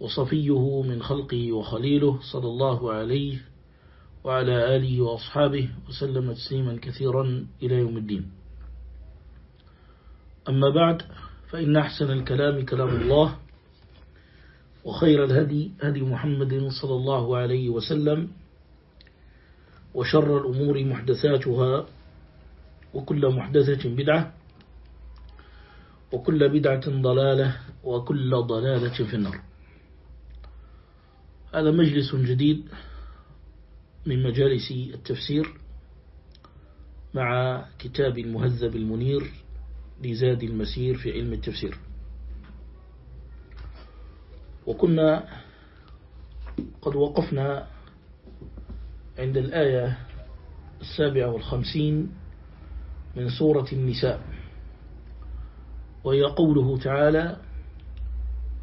وصفيه من خلقه وخليله صلى الله عليه وعلى آله وأصحابه وسلم تسليما كثيرا إلى يوم الدين. أما بعد فإن أحسن الكلام كلام الله وخير الهدي هدي محمد صلى الله عليه وسلم وشر الأمور محدثاتها وكل محدثة بدعة وكل بدعة ضلالة وكل ضلالة في النار. هذا مجلس جديد من مجالس التفسير مع كتاب المهذب المنير لزاد المسير في علم التفسير. وكنا قد وقفنا عند الآية السابعة والخمسين من سورة النساء وهي قوله تعالى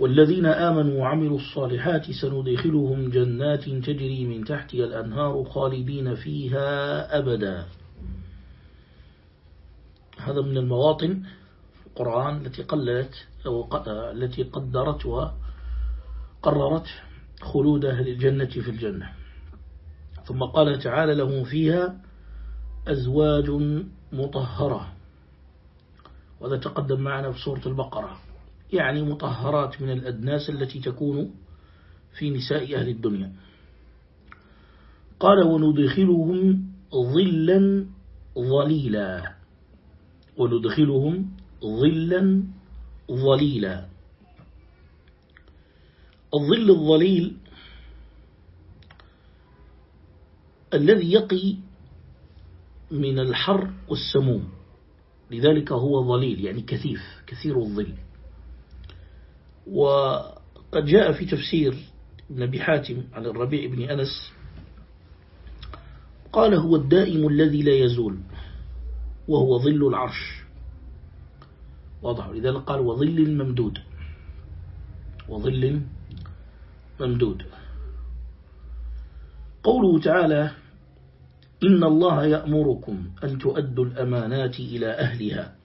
والذين آمنوا وعملوا الصالحات سندخلهم جنات تجري من تحتها الأنهار خالدين فيها أبدا. هذا من المواطن القرآن التي قللت أو التي قدرت وقررت خلود أهل الجنة في الجنة. ثم قال تعالى لهم فيها أزواج مطهرة. وهذا تقدم معنا في سورة البقرة. يعني مطهرات من الأدناس التي تكون في نساء أهل الدنيا. قال وندخلهم ظلا ظليلا. وندخلهم ظلا ظليلا. الظل الظليل الذي يقي من الحر والسموم. لذلك هو ظليل يعني كثيف كثير الظل. وقد جاء في تفسير ابن أبي حاتم عن الربيع بن أنس قال هو الدائم الذي لا يزول وهو ظل العرش. واضح. لذلك قال وظل ممدود. وظل ممدود. قوله تعالى إن الله يأمركم أن تؤدوا الأمانات إلى أهلها.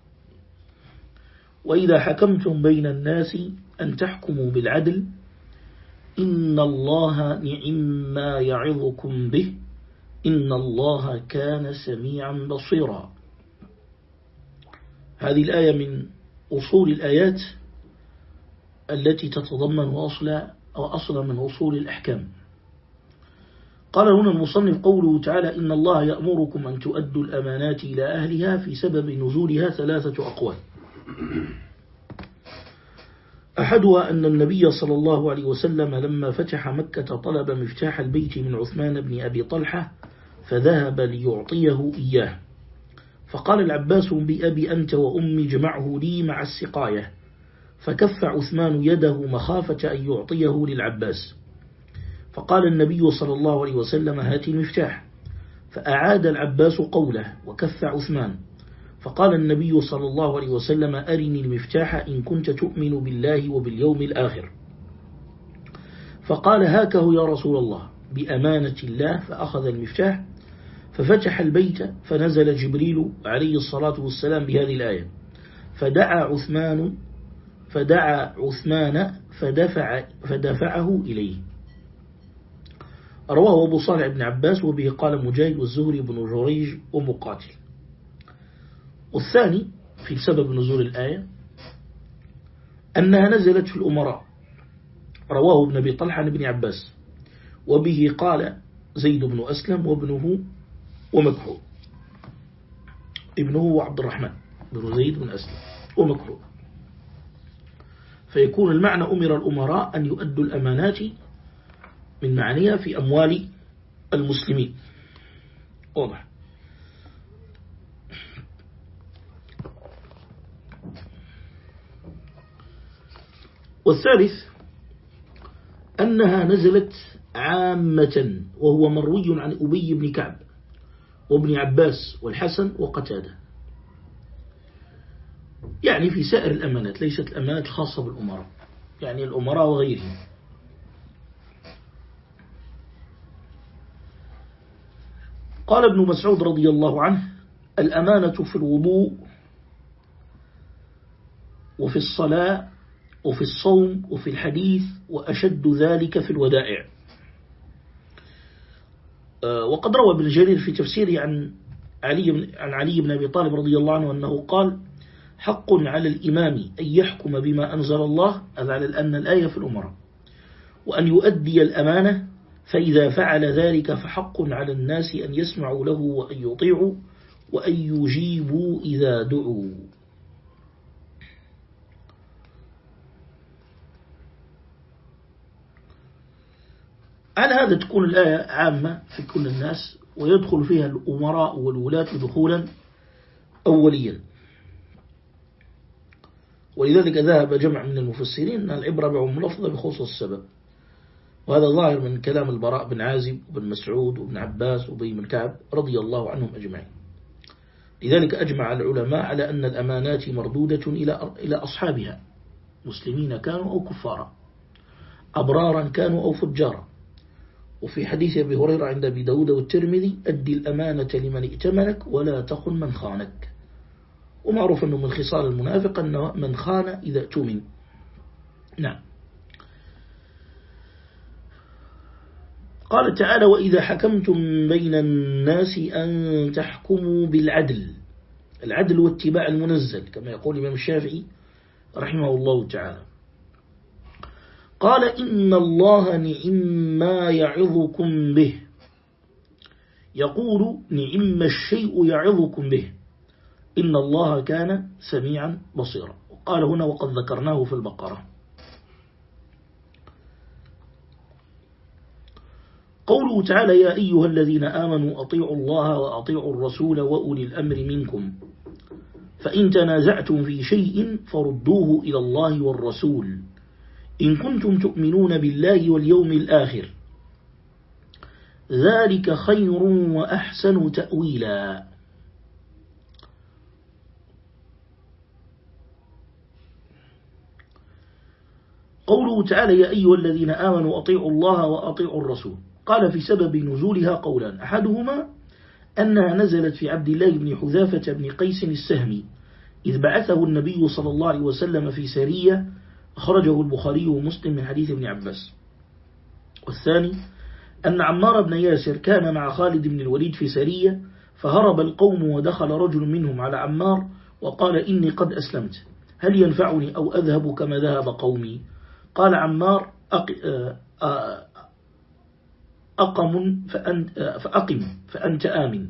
وإذا حكمتم بين الناس أن تحكموا بالعدل. إن الله نعم ما يعظكم به. إن الله كان سميعا بصيرا. هذه الآية من أصول الآيات التي تتضمن أصلا أو أصلا من أصول الأحكام. قال هنا المصنف قوله تعالى إن الله يأمركم أن تؤدوا الأمانات إلى أهلها في سبب نزولها ثلاثة أقوال. أحدها أن النبي صلى الله عليه وسلم لما فتح مكة طلب مفتاح البيت من عثمان بن أبي طلحة فذهب ليعطيه إياه. فقال العباس بأبي أنت وأمي جمعه لي مع السقاية. فكف عثمان يده مخافة أن يعطيه للعباس. فقال النبي صلى الله عليه وسلم هات المفتاح. فأعاد العباس قوله وكف عثمان. فقال النبي صلى الله عليه وسلم أرني المفتاح إن كنت تؤمن بالله وباليوم الآخر. فقال هاكه يا رسول الله بأمانة الله فأخذ المفتاح ففتح البيت فنزل جبريل عليه الصلاة والسلام بهذه الآية. فدعا عثمان فدعا عثمان فدفع فدفعه إليه. رواه أبو صالح بن عباس وبه قال مجاهد والزهري بن جريج ومقاتل. والثاني في سبب نزول الآية أنها نزلت في الأمراء. رواه ابن أبي طلحة ابن عباس. وبه قال زيد بن أسلم وابنه ومكحول ابنه عبد الرحمن بن زيد بن أسلم ومكحول فيكون المعنى أمر الأمراء أن يؤدوا الأمانات من معنيها في أموال المسلمين. واضح. والثالث أنها نزلت عامة وهو مروي عن أبي بن كعب وابن عباس والحسن وقتادة. يعني في سائر الأمانات ليست الأمانات الخاصة بالأمراء يعني الأمراء وغيرهم. قال ابن مسعود رضي الله عنه الأمانة في الوضوء وفي الصلاة وفي الصوم وفي الحديث وأشد ذلك في الودائع. آه، وقد روى ابن جرير في تفسيره عن علي عن علي بن أبي طالب رضي الله عنه أنه قال حق على الإمام أن يحكم بما أنزل الله هذا على أن الآية في الأمراء. وأن يؤدي الأمانة فإذا فعل ذلك فحق على الناس أن يسمعوا له وأن يطيعوا وأن يجيبوا إذا دعوا. على هذا تكون الآية عامة في كل الناس ويدخل فيها الأمراء والولاة دخولا أوليا؟ ولذلك ذهب جمع من المفسرين أن العبرة بعم لفظة بخصوص السبب. وهذا ظاهر من كلام البراء بن عازب وبن مسعود وابن عباس وبي بن كعب رضي الله عنهم أجمعين. لذلك أجمع العلماء على أن الأمانات مردودة إلى أصحابها مسلمين كانوا أو كفارا أبرارا كانوا أو فجارا. وفي حديث أبي هريرة عند أبي داود والترمذي أدي الأمانة لمن ائتمنك ولا تخن من خانك. ومعروف أنه من خصال المنافق أنه من خان إذا اؤتمن. نعم. قال تعالى وإذا حكمتم بين الناس أن تحكموا بالعدل. العدل واتباع المنزل كما يقول الإمام الشافعي رحمه الله تعالى. قال إن الله نعم ما يعظكم به. يقول نعم الشيء يعظكم به. إن الله كان سميعا بصيرا. قال هنا وقد ذكرناه في البقرة. قوله تعالى يا أيها الذين آمنوا أطيعوا الله وأطيعوا الرسول وأولي الأمر منكم. فإن تنازعتم في شيء فردوه إلى الله والرسول. إن كنتم تؤمنون بالله واليوم الآخر. ذلك خير وأحسن تأويلا. قوله تعالى يا أيها الذين آمنوا أطيعوا الله وأطيعوا الرسول. قال في سبب نزولها قولا أحدهما أنها نزلت في عبد الله بن حذافة بن قيس السهمي إذ بعثه النبي صلى الله عليه وسلم في سرية أخرجه البخاري ومسلم من حديث ابن عباس. والثاني أن عمار بن ياسر كان مع خالد بن الوليد في سرية فهرب القوم ودخل رجل منهم على عمار وقال إني قد أسلمت هل ينفعني أو أذهب كما ذهب قومي؟ قال عمار أقم فأنت, فأقم فأنت آمن.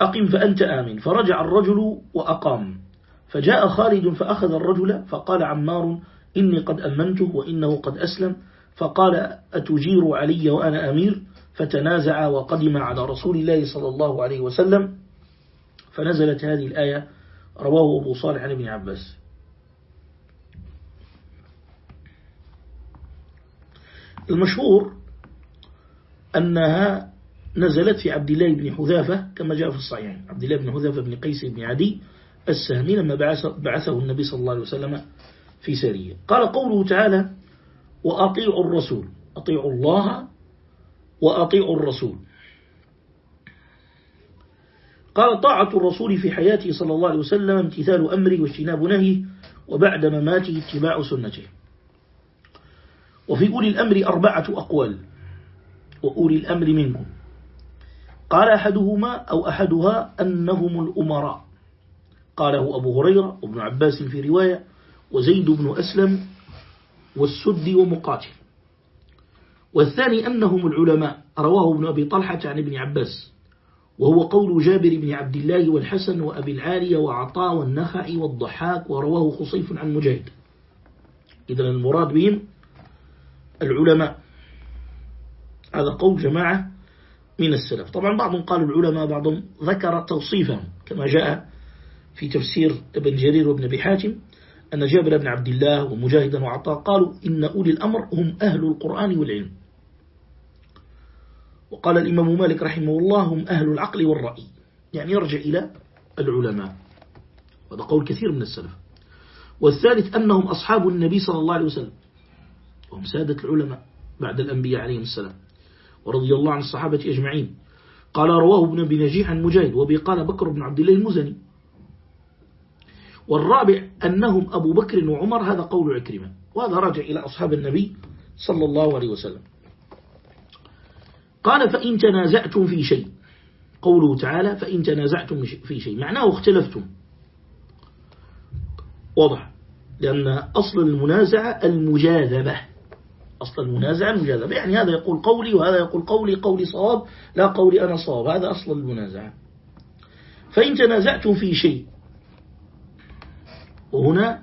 أقم فأنت آمن. فرجع الرجل وأقام. فجاء خالد فأخذ الرجل فقال عمار إني قد أمنته وإنه قد أسلم. فقال أتجير علي وأنا أمير؟ فتنازع وقدم على رسول الله صلى الله عليه وسلم. فنزلت هذه الآية رواه أبو صالح عن ابن عباس. المشهور أنها نزلت في عبد الله بن حذافة كما جاء في الصحيح عبد الله بن حذافة بن قيس بن عدي السهمي لما بعثه النبي صلى الله عليه وسلم في سرية قال قوله تعالى وأطيعوا الرسول. أطيعوا الله وأطيعوا الرسول. قال طاعة الرسول في حياته صلى الله عليه وسلم امتثال أمره واجتناب نهيه وبعد مماته اتباع سنته. وفي أولي الأمر أربعة أقوال. وأولي الأمر منكم. قال أحدهما أو أحدها أنهم الأمراء. قاله أبو هريرة وابن عباس في رواية وزيد بن أسلم والسد ومقاتل. والثاني أنهم العلماء رواه ابن أبي طلحة عن ابن عباس وهو قول جابر بن عبد الله والحسن وأبي العالية وعطاء والنخع والضحاك ورواه خصيف عن مجاهد. إذن المراد بهم العلماء. هذا قول جماعة من السلف. طبعا بعضهم قالوا العلماء بعضهم ذكر توصيفا كما جاء في تفسير ابن جرير وابن أبي حاتم أن جابر بن عبد الله ومجاهدا وعطاء قالوا إن أولي الأمر هم أهل القرآن والعلم. وقال الإمام مالك رحمه الله هم أهل العقل والرأي. يعني يرجع إلى العلماء. هذا قول كثير من السلف. والثالث أنهم أصحاب النبي صلى الله عليه وسلم. وهم سادة العلماء بعد الأنبياء عليهم السلام. ورضي الله عن الصحابة أجمعين. قال رواه ابن أبي نجيح عن مجاهد وبي قال بكر بن عبد الله المزني. والرابع أنهم أبو بكر وعمر هذا قول عكرمة. وهذا راجع إلى أصحاب النبي صلى الله عليه وسلم. قال فإن تنازعتم في شيء. قوله تعالى فإن تنازعتم في شيء. معناه اختلفتم. واضح. لأن أصل المنازعة المجاذبة. أصل المنازعة المجاذبة. يعني هذا يقول قولي وهذا يقول قولي قولي صواب لا قولي أنا صواب. هذا أصل المنازعة. فإن تنازعتم في شيء وهنا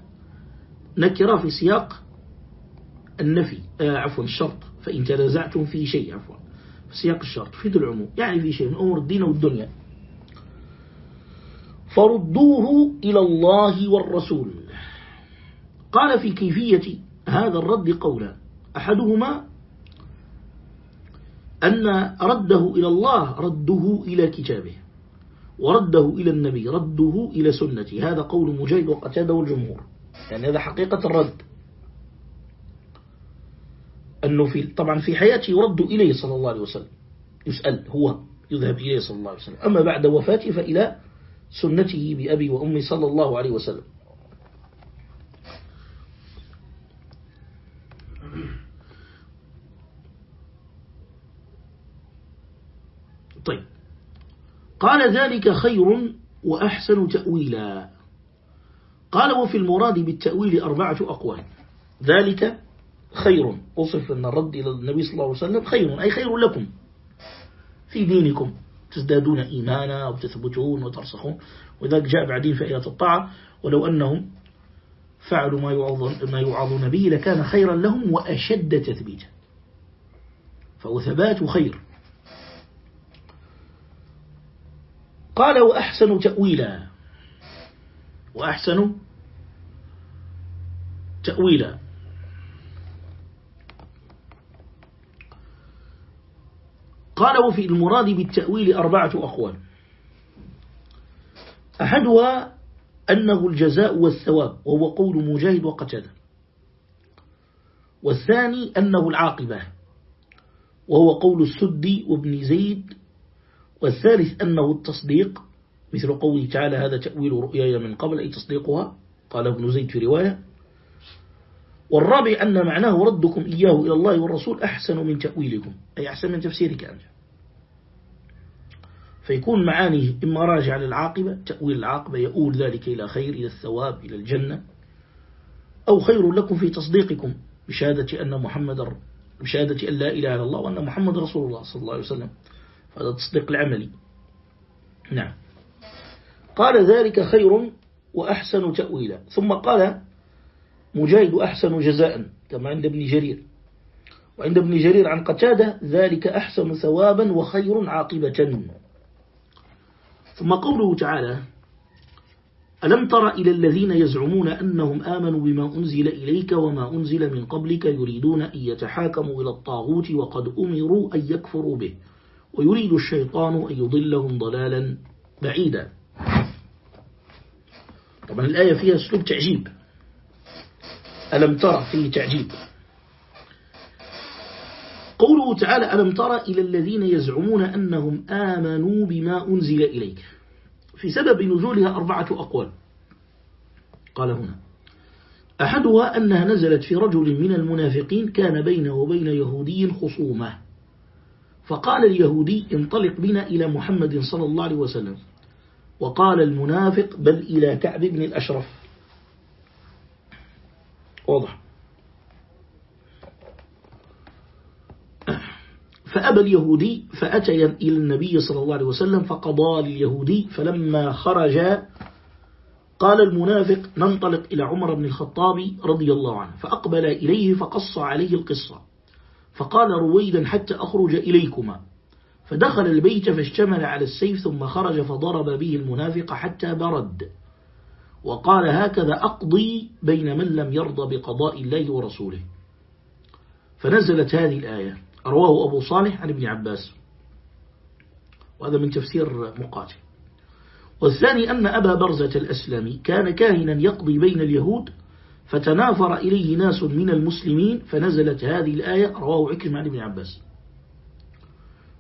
نكرة في سياق النفي آه عفوا الشرط. فإن تنازعتم في شيء عفوا في سياق الشرط في العموم. يعني في شيء من أمور الدين والدنيا. فردوه إلى الله والرسول. قال في كيفية هذا الرد قولا. أحدهما أن رده إلى الله رده إلى كتابه. ورده إلى النبي رده إلى سنته هذا قول مجاهد وقتادة والجمهور. يعني هذا حقيقة الرد. أنه في طبعا في حياته يرد إليه صلى الله عليه وسلم. يسأل هو يذهب إليه صلى الله عليه وسلم. أما بعد وفاته فإلى سنته بأبي وأمي صلى الله عليه وسلم. طيب. قال ذلك خير وأحسن تأويلا. قال وفي المراد بالتأويل أربعة أقوال. ذلك خير. وصف أن الرد إلى النبي صلى الله عليه وسلم خير أي خير لكم. في دينكم تزدادون إيمانا وتثبتون وترسخون. وذلك جاء بعدين في الطاعة ولو أنهم فعلوا ما يعظون, ما يعظون به لكان خيرا لهم وأشد تثبيتا. فهو ثبات خير. قال وأحسن تأويلا. وأحسن تأويلا. قال وفي المراد بالتأويل أربعة أقوال. أحدها أنه الجزاء والثواب وهو قول مجاهد وقتادة. والثاني أنه العاقبة وهو قول السدي وابن زيد والثالث أنه التصديق مثل قوله تعالى هذا تأويل رؤياي من قبل أي تصديقها قال ابن زيد في رواية. والرابع أن معناه ردكم إياه إلى الله والرسول أحسن من تأويلكم أي أحسن من تفسيرك أنت. فيكون معانيه إما راجع للعاقبة تأويل العاقبة يؤول ذلك إلى خير إلى الثواب إلى الجنة أو خير لكم في تصديقكم بشهادة أن محمد بشهادة أن لا إله إلا الله وأن محمد رسول الله صلى الله عليه وسلم. هذا التصديق العملي. نعم. قال ذلك خير وأحسن تأويلا. ثم قال مجاهد أحسن جزاء كما عند ابن جرير. وعند ابن جرير عن قتادة ذلك أحسن ثوابا وخير عاقبة. ثم قوله تعالى ألم تر إلى الذين يزعمون أنهم آمنوا بما أنزل إليك وما أنزل من قبلك يريدون أن يتحاكموا إلى الطاغوت وقد أمروا أن يكفروا به. ويريد الشيطان أن يضلهم ضلالا بعيدا. طبعا الآية فيها أسلوب تعجيب. ألم ترى؟ فيه تعجيب. قوله تعالى ألم ترى إلى الذين يزعمون أنهم آمنوا بما أنزل إليك. في سبب نزولها أربعة أقوال. قال هنا أحدها أنها نزلت في رجل من المنافقين كان بينه وبين يهودي خصومة. فقال اليهودي انطلق بنا إلى محمد صلى الله عليه وسلم. وقال المنافق بل إلى كعب بن الأشرف. واضح. فأبى اليهودي فأتيا إلى النبي صلى الله عليه وسلم فقضى لليهودي فلما خرجا قال المنافق ننطلق إلى عمر بن الخطاب رضي الله عنه فأقبل إليه فقص عليه القصة. فقال رويدا حتى أخرج إليكما. فدخل البيت فاشتمل على السيف ثم خرج فضرب به المنافق حتى برد. وقال هكذا أقضي بين من لم يرضى بقضاء الله ورسوله. فنزلت هذه الآية. رواه أبو صالح عن ابن عباس. وهذا من تفسير مقاتل. والثاني أن أبا برزة الأسلمي كان كاهنا يقضي بين اليهود فتنافر إليه ناس من المسلمين فنزلت هذه الآية رواه عكرم عن ابن عباس.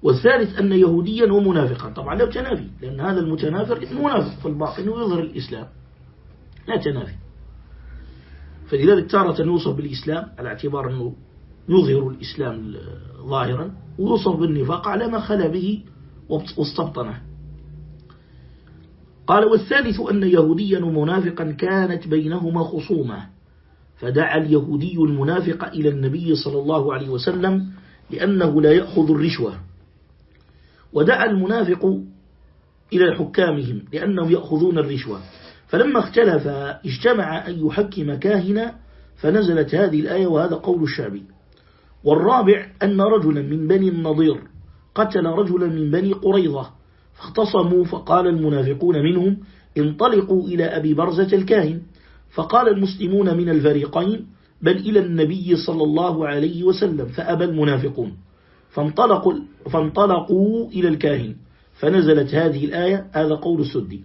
والثالث أن يهوديا ومنافقا. طبعا لا تنافي لأن هذا المتنافر منافق في الباطن ويظهر الإسلام. لا تنافي. فلذلك تارة يوصف بالإسلام على اعتبار أنه يظهر الإسلام ظاهرا ويوصف بالنفاق على ما خلا به واستبطنه. قال والثالث أن يهوديا ومنافقا كانت بينهما خصومة. فدعا اليهودي المنافق إلى النبي صلى الله عليه وسلم لأنه لا يأخذ الرشوة. ودعا المنافق إلى حكامهم لأنهم يأخذون الرشوة. فلما اختلف اجتمع أن يحكم كاهنا فنزلت هذه الآية وهذا قول الشعبي. والرابع أن رجلا من بني النضير قتل رجلا من بني قريظة فاختصموا فقال المنافقون منهم انطلقوا إلى أبي برزة الكاهن. فقال المسلمون من الفريقين بل إلى النبي صلى الله عليه وسلم فأبى المنافقون. فانطلقوا, فانطلقوا إلى الكاهن فنزلت هذه الآية هذا قول السدي.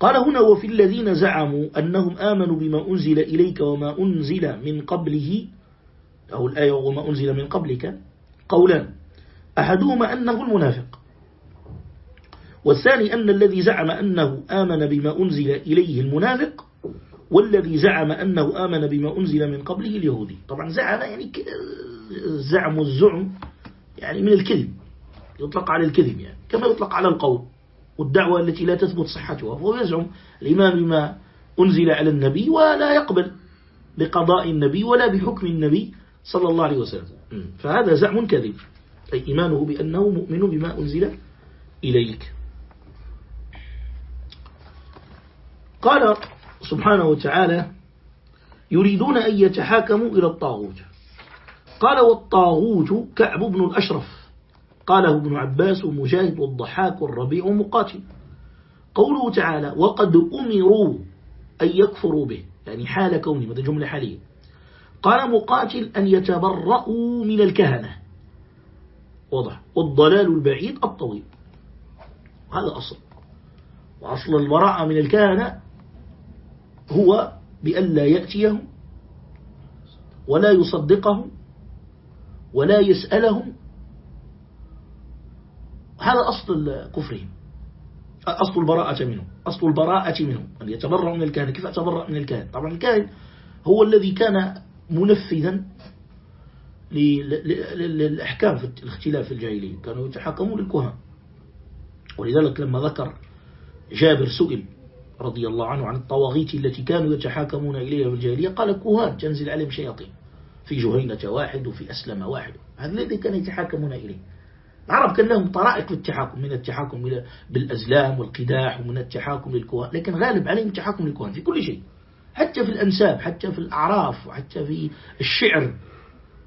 قال هنا وفي الذين زعموا أنهم آمنوا بما أنزل إليك وما أنزل من قبله أو الآية وما أنزل من قبلك؟ قولان أحدهما أنه المنافق. والثاني أن الذي زعم أنه آمن بما أنزل إليه المنافق والذي زعم أنه آمن بما أنزل من قبله اليهودي. طبعا زعم يعني الزعم والزعم يعني من الكذب يطلق على الكذب يعني كما يطلق على القول والدعوة التي لا تثبت صحتها فهو يزعم الإيمان بما أنزل على النبي ولا يقبل بقضاء النبي ولا بحكم النبي صلى الله عليه وسلم. فهذا زعم كذب أي إيمانه بأنه مؤمن بما أنزل إليك. قال سبحانه وتعالى يريدون أن يتحاكموا إلى الطاغوت. قال والطاغوت كعب بن الأشرف. قاله ابن عباس ومجاهد والضحاك والربيع ومقاتل. قوله تعالى وقد أمروا أن يكفروا به. يعني حال كوني هذا جملة حالية. قال مقاتل أن يتبرأوا من الكهنة. واضح. والضلال البعيد الطويل. هذا أصل وأصل البراءة من الكهنة هو بأن لا يأتيهم ولا يصدقهم ولا يسألهم. هذا أصل كفرهم أصل البراءة منهم أصل البراءة منهم أن يتبرأ من الكاهن. كيف أتبرأ من الكاهن؟ طبعا الكاهن هو الذي كان منفذا للأحكام في الاختلاف في الجاهلية. كانوا يتحكمون للكهان ولذلك لما ذكر جابر سئل رضي الله عنه عن الطواغيت التي كانوا يتحاكمون إليها في الجاهلية قال كهان تنزل عليهم شياطين في جهينة واحد وفي أسلم واحد. هذا الذي كانوا يتحاكمون إليه. العرب كان لهم طرائق في التحاكم من التحاكم بالأزلام والقداح ومن التحاكم للكهان لكن غالب عليهم التحاكم للكهان في كل شيء. حتى في الأنساب حتى في الأعراف وحتى في الشعر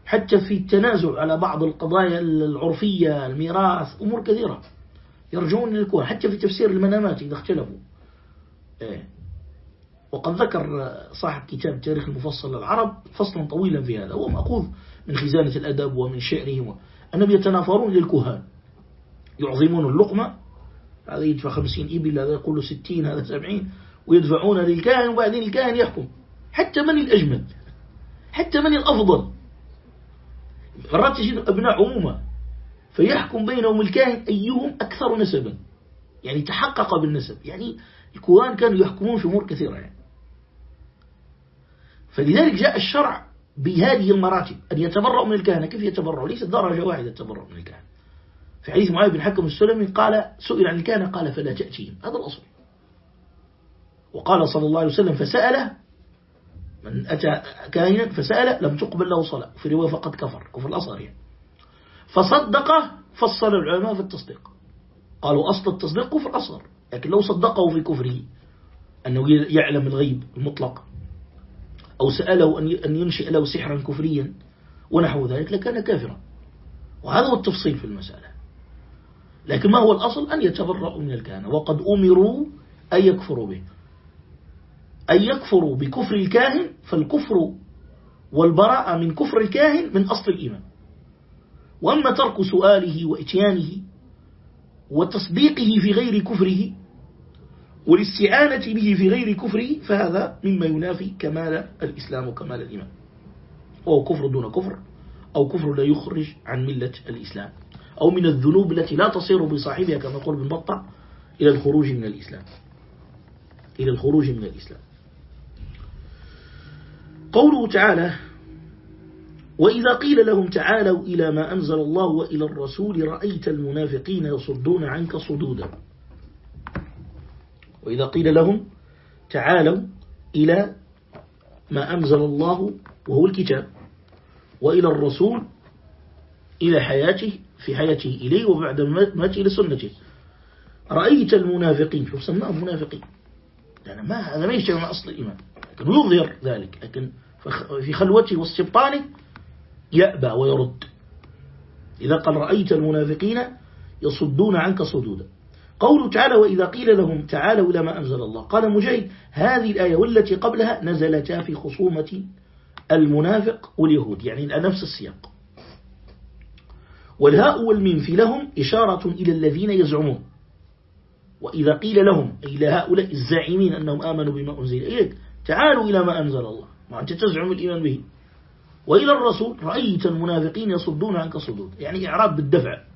حتى في التنازع على بعض القضايا العرفية الميراث أمور كثيرة يرجعون للكهان حتى في تفسير المنامات إذا اختلفوا. وقد ذكر صاحب كتاب تاريخ المفصل للعرب فصلا طويلا في هذا هو مأخوذ من خزانة الأدب ومن شعره أنهم يتنافرون للكهان. يعظمون اللقمة. هذا يدفع خمسين إبل هذا يقول ستين هذا سبعين ويدفعون للكاهن وبعدين الكاهن يحكم. حتى من الأجمل؟ حتى من الأفضل؟ مرات تجد أبناء عموما فيحكم بينهم الكاهن أيهم أكثر نسبا. يعني تحقق بالنسب. يعني الكهان كانوا يحكمون في أمور كثيرة يعني. فلذلك جاء الشرع بهذه المراتب أن يتبرأ من الكهنة. كيف يتبرأ؟ ليس درجة واحدة التبرأ من الكهنة. في حديث معاذ بن حكم السلمي قال سئل عن الكهنة قال فلا تأتيهم هذا الأصل. وقال صلى الله عليه وسلم فسأله من أتى كاهنا فسأل لم تقبل له صلاة. في رواية فقد كفر كفر الأصغر يعني. فصدقه فصل العلماء في التصديق. قالوا أصل التصديق كفر أصغر. لكن لو صدقه في كفره أنه يعلم الغيب المطلق أو سأله أن ينشئ له سحرا كفريا ونحو ذلك لكان كافرا. وهذا هو التفصيل في المسألة. لكن ما هو الأصل؟ أن يتبرأوا من الكهنة. وقد أمروا أن يكفروا به. أن يكفروا بكفر الكاهن فالكفر والبراءة من كفر الكاهن من أصل الإيمان. وأما ترك سؤاله وإتيانه وتصديقه في غير كفره والاستعانة به في غير كفره فهذا مما ينافي كمال الإسلام وكمال الإيمان. وهو كفر دون كفر أو كفر لا يخرج عن ملة الإسلام. أو من الذنوب التي لا تصير بصاحبها كما يقول ابن بطة إلى الخروج من الإسلام. إلى الخروج من الإسلام. قوله تعالى وإذا قيل لهم تعالوا إلى ما أنزل الله وإلى الرسول رأيت المنافقين يصدون عنك صدودا. وإذا قيل لهم تعالوا إلى ما أنزل الله وهو الكتاب وإلى الرسول إلى حياته في حياته إليه وبعد ماته إلى سنته. رأيت المنافقين شو سماهم منافقين لأن ما هذا ما يشتغل مع أصل الإيمان لكن يظهر ذلك لكن في خلوته واستبطانه يأبى ويرد. إذا قال رأيت المنافقين يصدون عنك صدودا. قوله تعالى وإذا قيل لهم تعالوا إلى ما أنزل الله. قال مجاهد هذه الآية والتي قبلها نزلتا في خصومة المنافق واليهود يعني نفس السياق. والهاء والميم في لهم إشارة إلى الذين يزعمون. وإذا قيل لهم إلى هؤلاء الزاعمين أنهم آمنوا بما أنزل إليك تعالوا إلى ما أنزل الله. ما أنت تزعم الإيمان به. وإلى الرسول رأيت المنافقين يصدون عنك صدود. يعني إعراب بالدفع.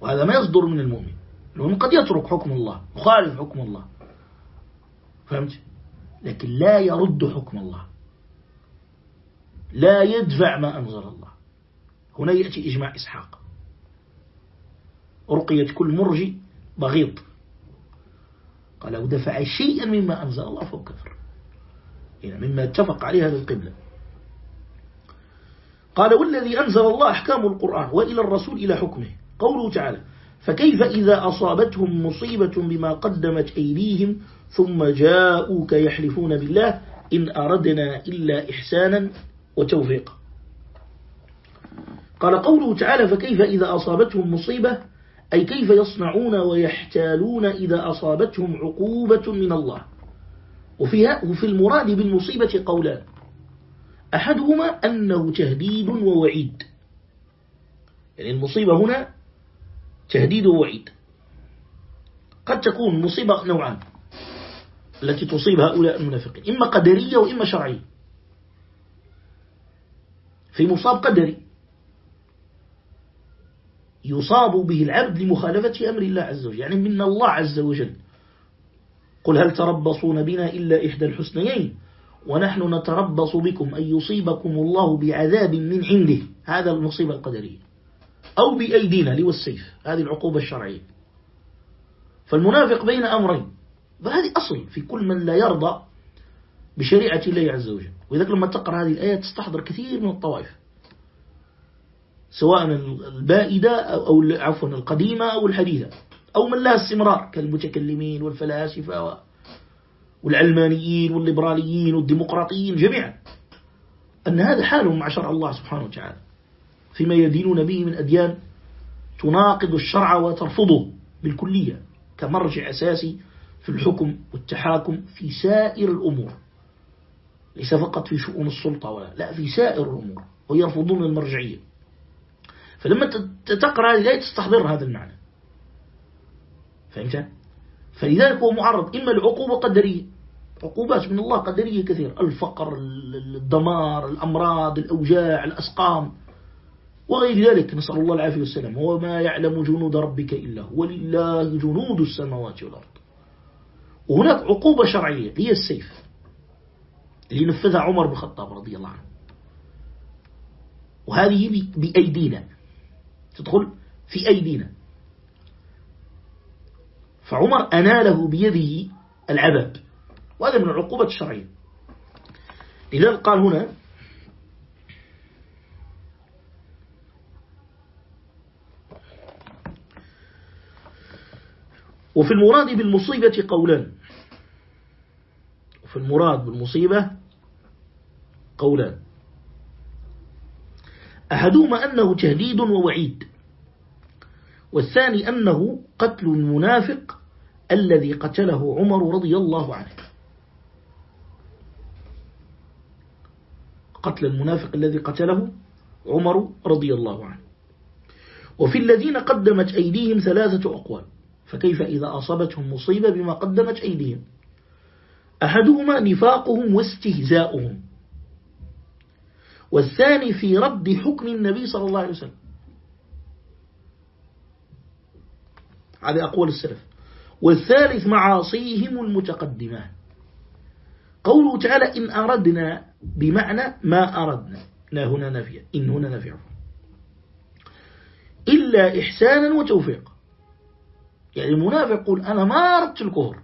وهذا ما يصدر من المؤمن. المؤمن قد يترك حكم الله يخالف حكم الله. فهمت؟ لكن لا يرد حكم الله. لا يدفع ما أنزل الله. هنا يأتي إجماع إسحاق. رقية كل مرجي بغيض. قال لو دفع شيئا مما أنزل الله فهو كفر. يعني مما اتفق عليه هذا القبلة. قال والذي أنزل الله أحكام القرآن وإلى الرسول إلى حكمه. قوله تعالى فكيف إذا أصابتهم مصيبة بما قدمت أيديهم ثم جاءوك يحلفون بالله إن أردنا إلا إحسانا وتوفيقا. قال قوله تعالى فكيف إذا أصابتهم مصيبة؟ أي كيف يصنعون ويحتالون إذا أصابتهم عقوبة من الله؟ وفيها وفي المراد بالمصيبة قولان. أحدهما أنه تهديد ووعيد. يعني المصيبة هنا تهديد ووعيد. قد تكون مصيبة نوعان التي تصيب هؤلاء المنافقين إما قدرية وإما شرعية. في مصاب قدري يصاب به العبد لمخالفة أمر الله عز وجل يعني من الله عز وجل. قل هل تربصون بنا إلا إحدى الحسنيين؟ ونحن نتربص بكم أن يصيبكم الله بعذاب من عنده. هذا المصيبة القدرية. أو بأيدينا لي والسيف هذه العقوبة الشرعية. فالمنافق بين أمرين فهذه أصل في كل من لا يرضى بشريعة الله عز وجل. وإذا لما تقرأ هذه الآية تستحضر كثير من الطوائف. سواء البائدة أو عفوا القديمة أو الحديثة. أو من لها استمرار كالمتكلمين والفلاسفة والعلمانيين والليبراليين والديمقراطيين جميعا. أن هذا حالهم مع شرع الله سبحانه وتعالى. فيما يدينون به من أديان تناقض الشرع وترفضه بالكلية كمرجع أساسي في الحكم والتحاكم في سائر الأمور. ليس فقط في شؤون السلطة ولا لا في سائر الأمور ويرفضون المرجعية. فلما تقرأ الآية تستحضر هذا المعنى. فهمت؟ فلذلك هو معرض إما العقوبة قدرية. عقوبات من الله قدرية كثير الفقر الدمار الأمراض الأوجاع الأسقام. وغير ذلك نسأل الله العافية والسلام. هو ما يعلم جنود ربك إلا هو ولله جنود السماوات والأرض. وهناك عقوبة شرعية هي السيف. اللي نفذها عمر بن الخطاب رضي الله عنه. وهذه بأيدينا. تدخل في أيدينا. فعمر أناله بيده العباب وهذا من العقوبة الشرعية. لذلك قال هنا وفي المراد بالمصيبة قولان وفي المراد بالمصيبة قولان أحدهما أنه تهديد ووعيد. والثاني أنه قتل المنافق الذي قتله عمر رضي الله عنه. قتل المنافق الذي قتله عمر رضي الله عنه. وفي الذين قدمت أيديهم ثلاثة أقوال. فكيف إذا أصابتهم مصيبة بما قدمت أيديهم؟ أحدهما نفاقهم واستهزاؤهم. والثاني في رد حكم النبي صلى الله عليه وسلم. هذه أقوال السلف. والثالث معاصيهم المتقدمة قوله تعالى إن أردنا بمعنى ما أردنا. لا هنا نفي إن هنا نفي إلا إحسانا وتوفيق يعني المنافق يقول أنا ما أردت الكفر.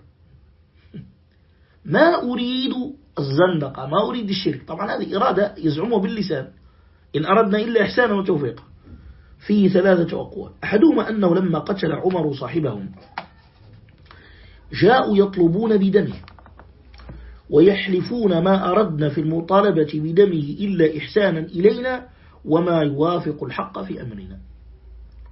ما أريد الزندقة ما أريد الشرك. طبعا هذه إرادة يزعمها باللسان. إن أردنا إلا إحسانا وتوفيقا. فيه ثلاثة أقوال. أحدهما أنه لما قتل عمر صاحبهم جاءوا يطلبون بدمه ويحلفون ما أردنا في المطالبة بدمه إلا إحسانا إلينا وما يوافق الحق في أمرنا.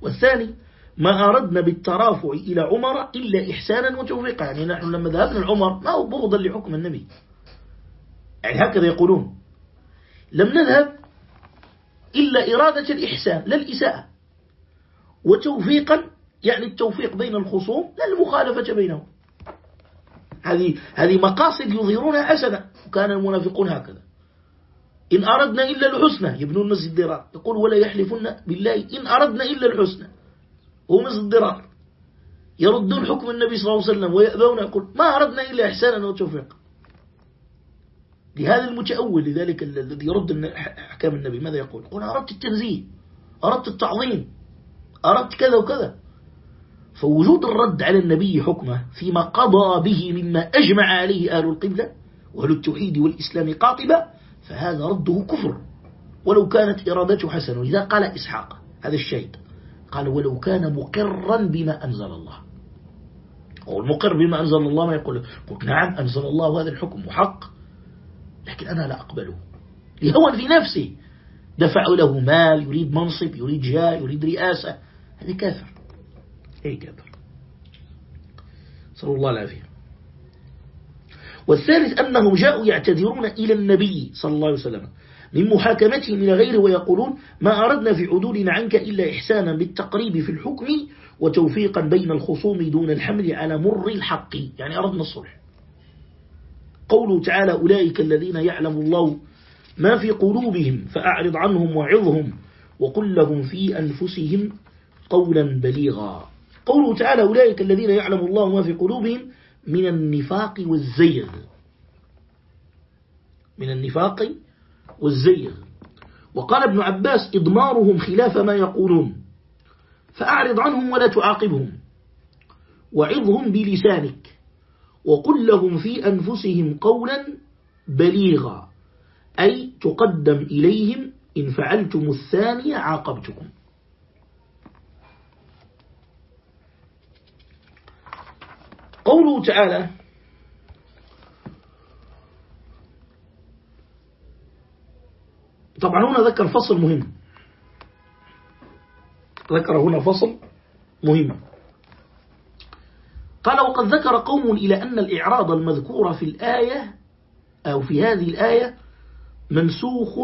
والثاني ما أردنا بالترافع إلى عمر إلا إحسانا وتوفيقا. يعني نحن لما ذهبنا لعمر ما هو بغضا لحكم النبي. يعني هكذا يقولون. لم نذهب إلا إرادة الإحسان لا الإساءة. وتوفيقا يعني التوفيق بين الخصوم لا المخالفة بينهم. هذه هذه مقاصد يظهرونها حسنة وكان المنافقون هكذا. إن أردنا إلا الحسنى يبنون مسجد الضرار يقول ولا يحلفن بالله إن أردنا إلا الحسنى. مسجد الضرار. يردون حكم النبي صلى الله عليه وسلم ويأبون يقول ما أردنا إلا إحسانا وتوفيقا. لهذا المتأول لذلك الذي يرد أحكام النبي. ماذا يقول؟ يقول أردت التنزيه أردت التعظيم أردت كذا وكذا. فوجود الرد على النبي حكمه فيما قضى به مما أجمع عليه أهل القبلة وأهل التوحيد والإسلام قاطبة فهذا رده كفر. ولو كانت إرادته حسنة. لذا قال إسحاق هذا الشهيد قال ولو كان مقرا بما أنزل الله. والمقر بما أنزل الله ما يقول قلت نعم أنزل الله هذا الحكم وحق لكن أنا لا أقبله. لهو في نفسه دفع له مال يريد منصب يريد جاه يريد رئاسة. هذا كافر. أي كافر؟ صلى الله العافية. والثالث أنهم جاءوا يعتذرون إلى النبي صلى الله عليه وسلم. من محاكمتهم إلى غيره ويقولون ما أردنا في عدولنا عنك إلا إحسانا بالتقريب في الحكم وتوفيقا بين الخصوم دون الحمل على مر الحق. يعني أردنا الصلح. قوله تعالى أولئك الذين يعلم الله ما في قلوبهم فأعرض عنهم وعظهم وقل لهم في أنفسهم قولا بليغا. قوله تعالى أولئك الذين يعلم الله ما في قلوبهم من النفاق والزيغ. من النفاق والزيغ وقال ابن عباس إضمارهم خلاف ما يقولون فأعرض عنهم ولا تعاقبهم. وعظهم بلسانك وقل لهم في أنفسهم قولا بليغا أي تقدم إليهم إن فعلتم الثانية عاقبتكم. قوله تعالى طبعا هنا ذكر فصل مهم. ذكر هنا فصل مهم. قال وقد ذكر قوم إلى أن الإعراض المذكور في الآية أو في هذه الآية منسوخ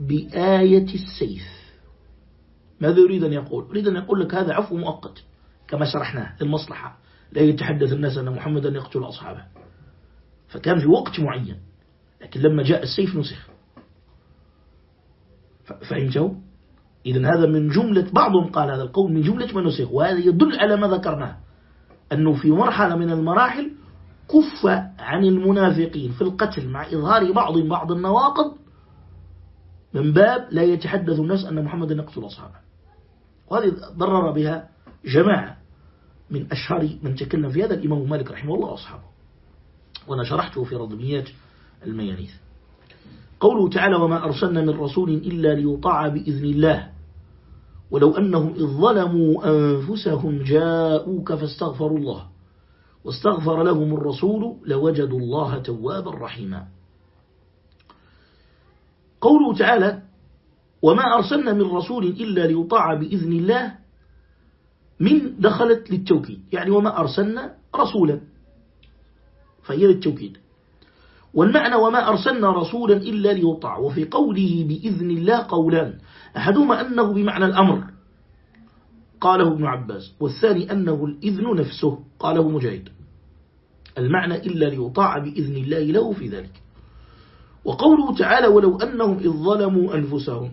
بآية السيف. ماذا يريد أن يقول؟ يريد أن يقول لك هذا عفو مؤقت كما شرحناه المصلحة. لا يتحدث الناس أن محمدا يقتل أصحابه. فكان في وقت معين لكن لما جاء السيف نسخ. فهمتوا إذا هذا من جملة بعضهم قال هذا القول من جملة ما نسخ وهذا يدل على ما ذكرناه أنه في مرحلة من المراحل كف عن المنافقين في القتل مع إظهار بعض بعض النواقض من باب لا يتحدث الناس أن محمد يقتل أصحابه. وهذه ضرر بها جماعة من أشهر من تكلم في هذا الإمام مالك رحمه الله وأصحابه. وأنا شرحته في رضميات الميانيث. قوله تعالى وما أرسلنا من رسول إلا ليطاع بإذن الله. ولو أنهم إذ ظلموا أنفسهم جاءوك فاستغفروا الله. واستغفر لهم الرسول لوجدوا الله توابا رحيما. قوله تعالى وما أرسلنا من رسول إلا ليطاع بإذن الله من دخلت للتوكيد. يعني وما أرسلنا رسولا. فهي للتوكيد. والمعنى وما أرسلنا رسولا إلا ليطاع وفي قوله بإذن الله قولان أحدهما أنه بمعنى الأمر. قاله ابن عباس والثاني أنه الإذن نفسه قاله مجاهد. المعنى إلا ليطاع بإذن الله له في ذلك. وقوله تعالى ولو أنهم إذ ظلموا أنفسهم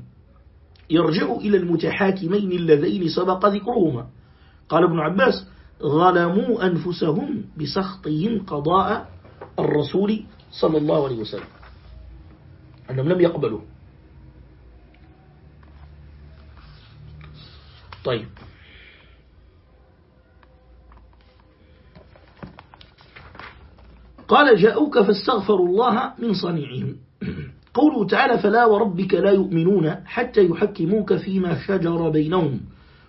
يرجع إلى المتحاكمين اللذين سبق ذكرهما. قال ابن عباس ظلموا أنفسهم بسخطهم قضاء الرسول صلى الله عليه وسلم. أنهم لم يقبلوا طيب. قال جاءوك فاستغفروا الله من صنيعهم. قوله تعالى فلا وربك لا يؤمنون حتى يحكموك فيما شجر بينهم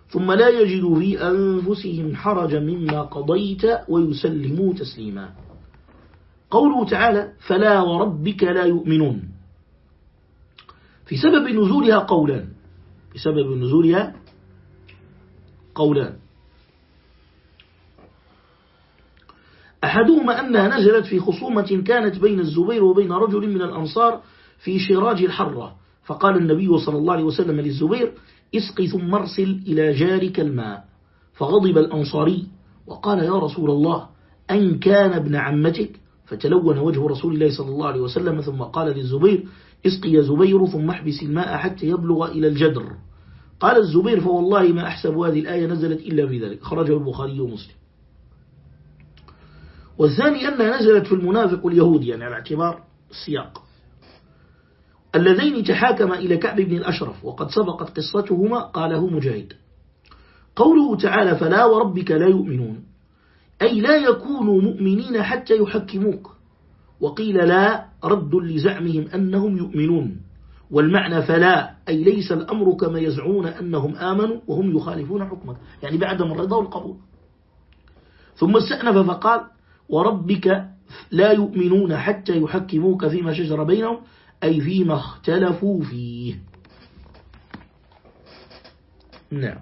ثم لا يجدوا في أنفسهم حرجا مما قضيت ويسلموا تسليما. قوله تعالى فلا وربك لا يؤمنون. في سبب نزولها قولان. بسبب نزولها قولان. أحدهما أنها نزلت في خصومة كانت بين الزبير وبين رجل من الأنصار في شراج الحرة. فقال النبي صلى الله عليه وسلم للزبير اسقي ثم ارسل إلى جارك الماء. فغضب الأنصاري وقال يا رسول الله أن كان ابن عمتك؟ فتلون وجه رسول الله صلى الله عليه وسلم ثم قال للزبير اسقي يا زبير ثم احبس الماء حتى يبلغ إلى الجدر. قال الزبير فوالله ما أحسب هذه الآية نزلت إلا في ذلك. خرجه البخاري ومسلم. والثاني أنها نزلت في المنافق واليهود يعني على اعتبار السياق. اللذين تحاكما إلى كعب بن الأشرف وقد سبقت قصتهما قاله مجاهد. قوله تعالى فلا وربك لا يؤمنون. أي لا يكونوا مؤمنين حتى يحكموك. وقيل لا رد لزعمهم أنهم يؤمنون. والمعنى فلا أي ليس الأمر كما يزعون أنهم آمنوا وهم يخالفون حكمك. يعني بعد من الرضا والقبول ثم استأنف فقال وربك لا يؤمنون حتى يحكموك فيما شجر بينهم أي فيما اختلفوا فيه. نعم.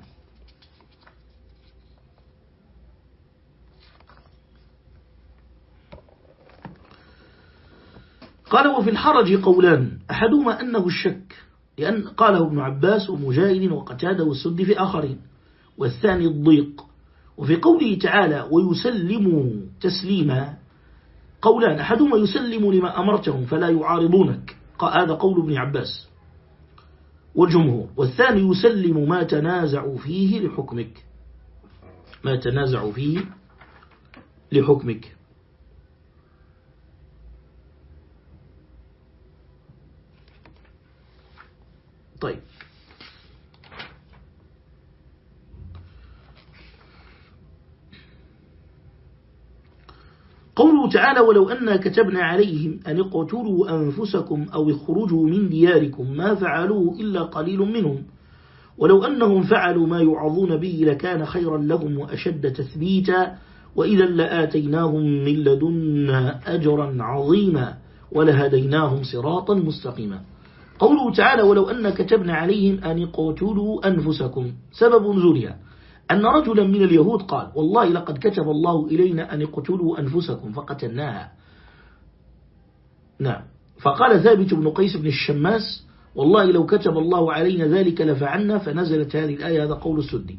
قال وفي الحرج قولان أحدهما أنه الشك لأن قاله ابن عباس ومجاهد وقتادة والسد في آخرين والثاني الضيق. وفي قوله تعالى ويسلموا تسليما. قولان أحدهما يسلم لما أمرتهم فلا يعارضونك. هذا قول ابن عباس. والجمهور والثاني يسلم ما تنازع فيه لحكمك. ما تنازع فيه لحكمك. طيب. قوله تعالى ولو أن كتبنا عليهم أن اقتلوا أنفسكم أو اخرجوا من دياركم ما فعلوه إلا قليل منهم ولو أنهم فعلوا ما يعظون به لكان خيرا لهم وأشد تثبيتا وإذا لآتيناهم من لدنا أجرا عظيما ولهديناهم صراطا مستقيما. قوله تعالى ولو أن كتبنا عليهم أن اقتلوا أنفسكم. سبب نزولها أن رجلا من اليهود قال والله لقد كتب الله إلينا أن اقتلوا أنفسكم فقتلناها. نعم. فقال ثابت بن قيس بن الشماس والله لو كتب الله علينا ذلك لفعلنا فنزلت هذه الآية هذا قول السدي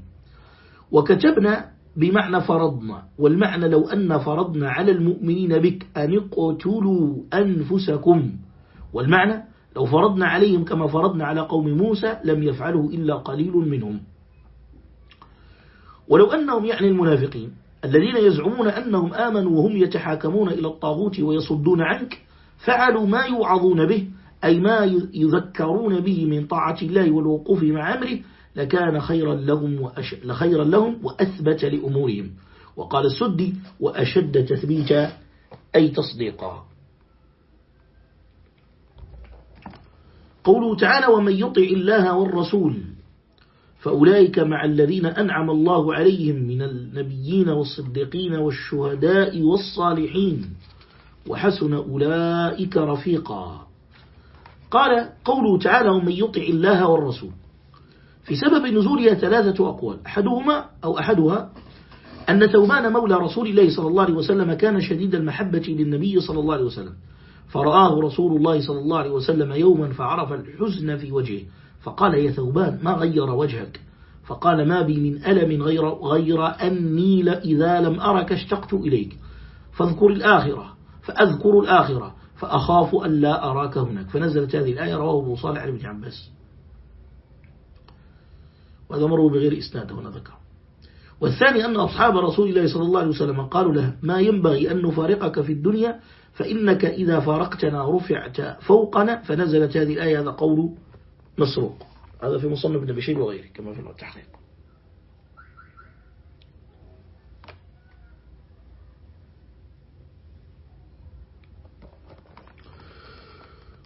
وكتبنا بمعنى فرضنا والمعنى لو أن فرضنا على المؤمنين بك أن اقتلوا أنفسكم. والمعنى لو فرضنا عليهم كما فرضنا على قوم موسى لم يفعله إلا قليل منهم. ولو أنهم يعني المنافقين الذين يزعمون أنهم آمنوا وهم يتحاكمون إلى الطاغوت ويصدون عنك فعلوا ما يوعظون به أي ما يذكرون به من طاعة الله والوقوف مع أمره لكان خيرا لهم, وأش... لخيرا لهم وأثبت لأمورهم. وقال السدي وأشد تثبيتا أي تصديقا. قوله تعالى ومن يطع الله والرسول فأولئك مع الذين أنعم الله عليهم من النبيين والصديقين والشهداء والصالحين وحسن أولئك رفيقا قال قوله تعالى ومن يطع الله والرسول في سبب نزولها ثلاثة أقوال أحدهما أو أحدها أن ثوبان مولى رسول الله صلى الله عليه وسلم كان شديد المحبة للنبي صلى الله عليه وسلم فرآه رسول الله صلى الله عليه وسلم يوما فعرف الحزن في وجهه فقال يا ثوبان ما غير وجهك؟ فقال ما بي من ألم غير, غير أني إذا لم أرك اشتقت إليك. فاذكر الآخرة فأذكر الآخرة فأخاف أن لا أراك هناك. فنزلت هذه الآية رواه أبو صالح بن عباس. وهذا مروا بغير إسناد هنا ذكر. والثاني أن أصحاب رسول الله صلى الله عليه وسلم قالوا له ما ينبغي أن نفارقك في الدنيا فإنك إذا فارقتنا رفعت فوقنا فنزلت هذه الآية هذا قول مسروق. هذا في مصنف ابن بشير وغيره كما في التحقيق.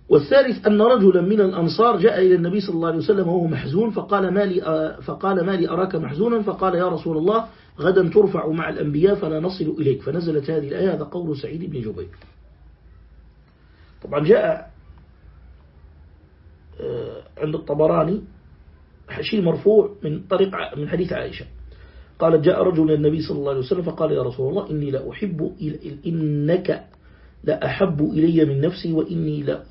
والثالث أن رجلا من الأنصار جاء إلى النبي صلى الله عليه وسلم وهو محزون فقال ما لي, فقال ما لي أراك محزونا؟ فقال يا رسول الله غدا ترفع مع الأنبياء فلا نصل إليك. فنزلت هذه الآية هذا قول سعيد بن جبير. طبعا جاء آه، عند الطبراني شيء مرفوع من طريق من حديث عائشة. قالت جاء رجل النبي صلى الله عليه وسلم فقال يا رسول الله إني لا أحب إنك لأحب إلي من نفسي وإني لا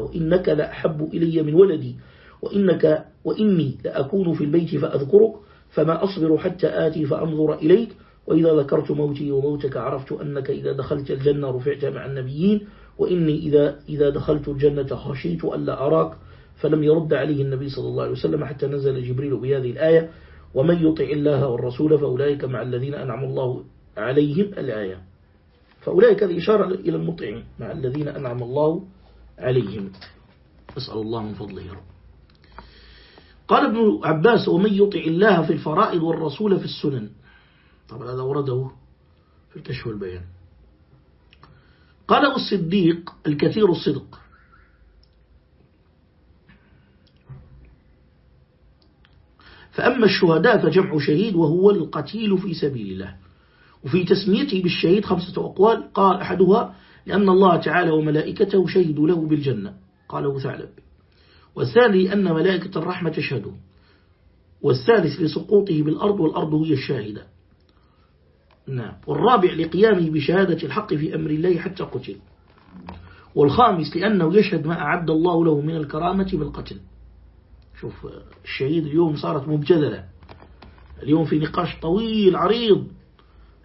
وإنك لأحب إلي من ولدي وإنك وإني لأكون في البيت فأذكرك فما أصبر حتى آتي فأنظر إليك وإذا ذكرت موتي وموتك عرفت أنك إذا دخلت الجنة رفعت مع النبيين وإني إذا, إذا دخلت الجنة خشيت ألا أراك. فلم يرد عليه النبي صلى الله عليه وسلم حتى نزل جبريل بهذه الآية. ومن يطع الله والرسول فأولئك مع الذين أنعم الله عليهم الآية. فأولئك هذه إشارة إلى المطعم مع الذين أنعم الله عليهم. أسأل الله من فضله رب. قال ابن عباس ومن يطع الله في الفرائض والرسول في السنن. طبعا هذا ورده في الكشف والبيان. قال الصديق الكثير الصدق. فأما الشهداء فجمع شهيد وهو القتيل في سبيل الله. وفي تسميته بالشهيد خمسة أقوال. قال أحدها لأن الله تعالى وملائكته شهدوا له بالجنة. قاله ثعلب. والثاني أن ملائكة الرحمة تشهده والثالث لسقوطه بالأرض والأرض هي الشاهدة. نعم. والرابع لقيامه بشهادة الحق في أمر الله حتى قتل. والخامس لأنه يشهد ما أعد الله له من الكرامة بالقتل. شوف الشهيد اليوم صارت مبجلة اليوم في نقاش طويل عريض.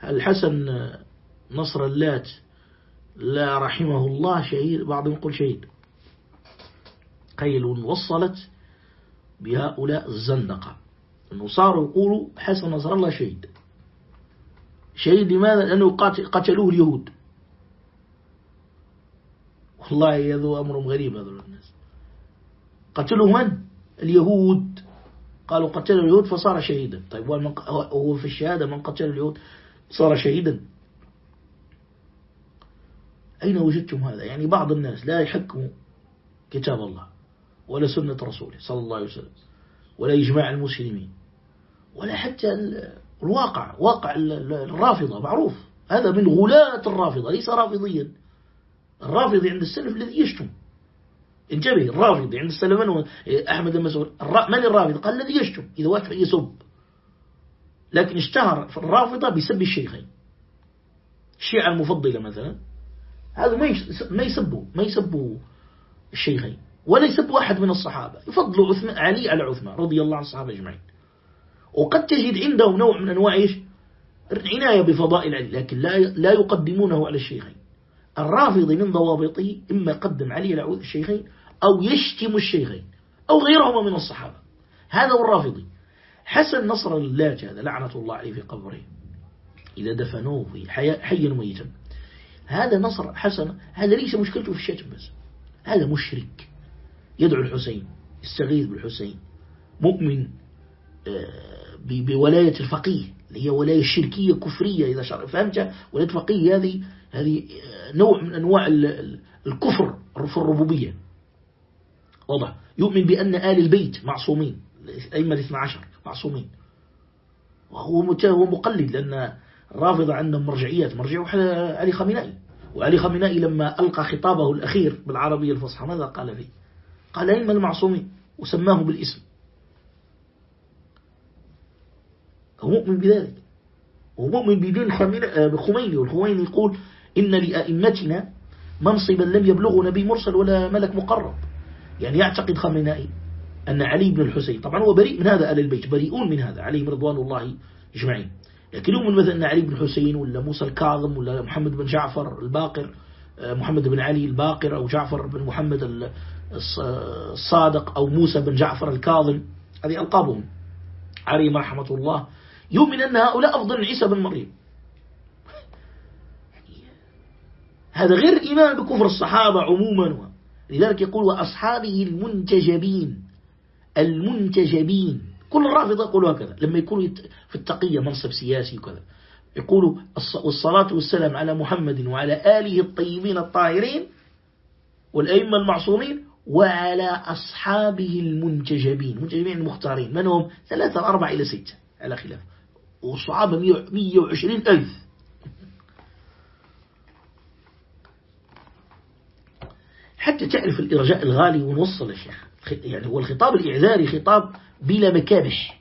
الحسن نصر اللات لا رحمه الله شهيد بعضهم يقول شهيد. قيل وصلت بهؤلاء الزندقة. أنه صاروا يقولوا حسن نصر الله شهيد. شهيد لماذا؟ لأنه قتلوه اليهود. والله هذا أمر غريب هذا الناس. قتلوا من؟ اليهود. قالوا قتلوا اليهود فصار شهيدا. طيب هو في الشهادة من قتل اليهود صار شهيدا. أين وجدتم هذا؟ يعني بعض الناس لا يحكموا كتاب الله ولا سنة رسوله صلى الله عليه وسلم ولا إجماع المسلمين ولا حتى الواقع واقع الرافضة معروف. هذا من غلاة الرافضة ليس رافضيا. الرافضي عند السلف الذي يشتم. انتبه الرافضي عند السلف من أحمد المسؤول من الرافض؟ قال الذي يشتم إذا واحد يسب. لكن اشتهر في الرافضة بسب الشيخين. الشيعة المفضلة مثلا. هذا ما يسبوا ما يسبوا الشيخين. ولا يسبوا أحد من الصحابة. يفضلوا عثمان علي على عثمان رضي الله عن الصحابة أجمعين. وقد تجد عندهم نوع من أنواع إيش؟ العناية بفضائل علي لكن لا لا يقدمونه على الشيخين. الرافضي من ضوابطه إما يقدم علي على الشيخين أو يشتم الشيخين أو غيرهما من الصحابة. هذا هو الرافضي. حسن نصر اللاج هذا لعنة الله عليه في قبره. إذا دفنوه في حيا وميتا هذا نصر حسن هذا ليس مشكلته في الشتم بس. هذا مشرك. يدعو الحسين يستغيث بالحسين. مؤمن. بولاية الفقيه اللي هي ولاية شركية كفرية إذا شرع. فهمت؟ ولاية الفقيه هذه هذه نوع من أنواع الكفر في الربوبية. واضح؟ يؤمن بأن آل البيت معصومين أئمة الاثنى عشر معصومين. وهو مقلد لأن الرافضة عندهم مرجعيات. مرجعوا علي خامنائي وعلي خامنائي لما ألقى خطابه الأخير بالعربية الفصحى ماذا قال فيه؟ قال إما المعصومين وسماه بالاسم. هو مؤمن بذلك هو مؤمن بدين خميني والخميني يقول إن لأئمتنا منصبا لم يبلغه نبي مرسل ولا ملك مقرب. يعني يعتقد خامنائي أن علي بن الحسين. طبعا هو بريء من هذا أهل البيت بريئون من هذا عليهم رضوان الله أجمعين. لكن يؤمن مثلا أن علي بن الحسين ولا موسى الكاظم ولا محمد بن جعفر الباقر آه، محمد بن علي الباقر أو جعفر بن محمد الصادق أو موسى بن جعفر الكاظم. هذه ألقابهم. عليهم رحمة الله. يؤمن أن هؤلاء أفضل من عيسى بن مريم. هذا غير الإيمان بكفر الصحابة عموما. لذلك يقول وأصحابه المنتجبين. المنتجبين. كل الرافضة يقولوا هكذا. لما يكونوا في التقية منصب سياسي وكذا. يقولوا والصلاة والسلام على محمد وعلى آله الطيبين الطاهرين والأئمة المعصومين وعلى أصحابه المنتجبين. المنتجبين المختارين. من هم ثلاثة أربعة إلى ستة. على خلاف. والصحابة مية وعشرين ألف. حتى تعرف الإرجاء الغالي ونوصل يا شيخ. يعني هو الخطاب الإعذاري خطاب بلا مكابح.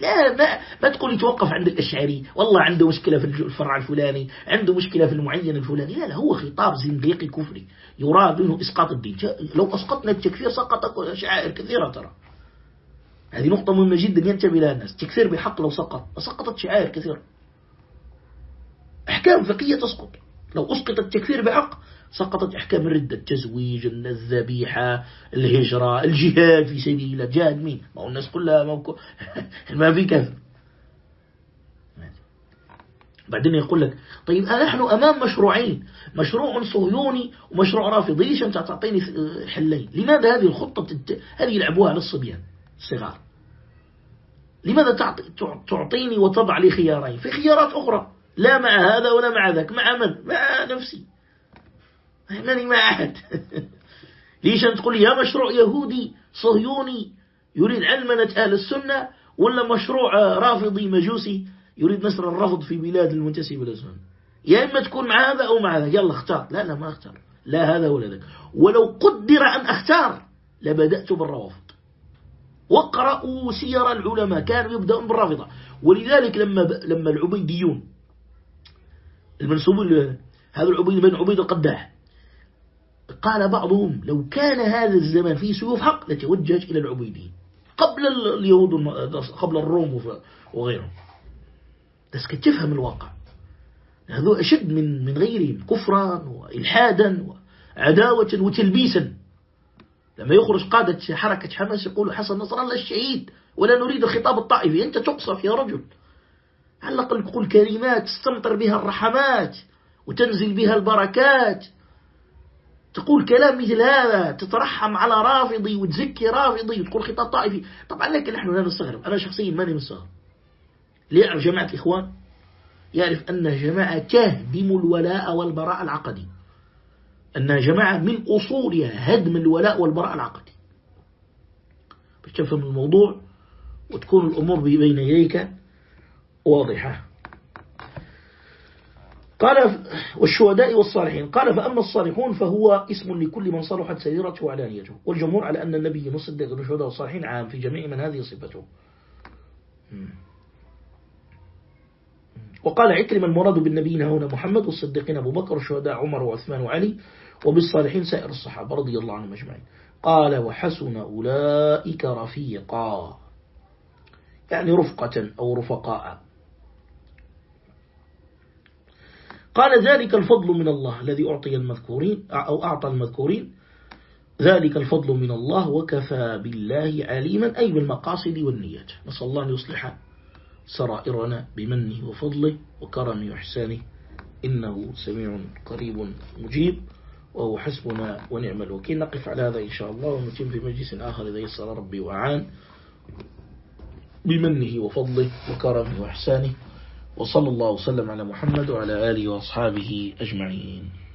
لا ما, ما تقول يتوقف عند الأشعري والله عنده مشكلة في الفرع الفلاني عنده مشكلة في المعين الفلاني. لا لا هو خطاب زنديقي كفري يراد منه إسقاط الدين. لو أسقطنا التكفير سقطت شعائر كثيرة ترى. هذه نقطة مهمة جدا ينتبه لها الناس. تكفير بحق لو سقط. سقطت شعائر كثيرة أحكام فقهية تسقط. لو أسقط التكفير بحق سقطت أحكام الردة. التزويج الذبيحة الهجرة الجهاد في سبيل جهاد مين؟ ما هو الناس كلها موكو ما في كذب. بعدين يقول لك طيب نحن أمام مشروعين. مشروع صهيوني ومشروع رافضي. ليش أنت تعطيني حلين؟ لماذا هذه الخطة هذه يلعبوها للصبيان الصغار لماذا تعطيني وتضع لي خيارين؟ في خيارات أخرى. لا مع هذا ولا مع ذاك. مع من؟ مع نفسي. ماني مع أحد. ليش أنت تقول يا مشروع يهودي صهيوني يريد علمنة أهل السنة ولا مشروع رافضي مجوسي يريد نشر الرفض في بلاد المنتسبة للسنة يا إما تكون مع هذا أو مع هذا يلا اختار. لا لا ما أختار. لا هذا ولا ذاك. ولو قدر أن أختار لبدأت بالروافض. وقرأوا سير العلماء كانوا يبدأون بالرافضة. ولذلك لما لما العبيديون المنسوبون هذا العبيد بن عبيد القداح قال بعضهم لو كان هذا الزمان فيه سيوف حق لتوجه إلى العبيدين قبل اليهود قبل الروم وغيرهم. بس تفهم الواقع. هذو أشد من من غيرهم كفرا وإلحادا وعداوة وتلبيسا. لما يخرج قادة حركة حماس يقول حسن نصر الله الشهيد ولا نريد الخطاب الطائفي أنت تقصف يا رجل. على الأقل تقول كلمات تستمطر بها الرحمات وتنزل بها البركات. تقول كلام مثل هذا تترحم على رافضي وتزكي رافضي وتقول خطاب طائفي. طبعا لكن نحن لا نستغرب. أنا شخصيا ماني مستغرب. ليعرف جماعة الإخوان. يعرف أن جماعة تهدم الولاء والبراء العقدي. أنها جماعة من أصولها هدم الولاء والبراء العقدي. باش تفهم الموضوع وتكون الأمور بين يديك واضحة. قال والشهداء والصالحين. قال فأما الصالحون فهو اسم لكل من صلحت سريرته وعلانيته. والجمهور على أن النبي مصدق الشهداء والصالحين عام في جميع من هذه صفته. وقال عكرم المراد بالنبيين هنا محمد والصديقين أبو بكر والشهداء عمر وعثمان وعلي وبالصالحين سائر الصحابة رضي الله عنهم أجمعين. قال وحسن أولئك رفيقا. يعني رفقة أو رفقاء. قال ذلك الفضل من الله الذي أعطي المذكورين أو أعطى المذكورين. ذلك الفضل من الله وكفى بالله عليما أي بالمقاصد والنيات. نسأل الله أن يصلح سرائرنا بمنه وفضله وكرمه وإحسانه. إنه سميع قريب مجيب وهو حسبنا ونعم الوكيل. نقف على هذا إن شاء الله ونتم في مجلس آخر إذا يسر ربي وعان بمنه وفضله وكرمه وإحسانه. وصلى الله وسلم على محمد وعلى آله وأصحابه أجمعين.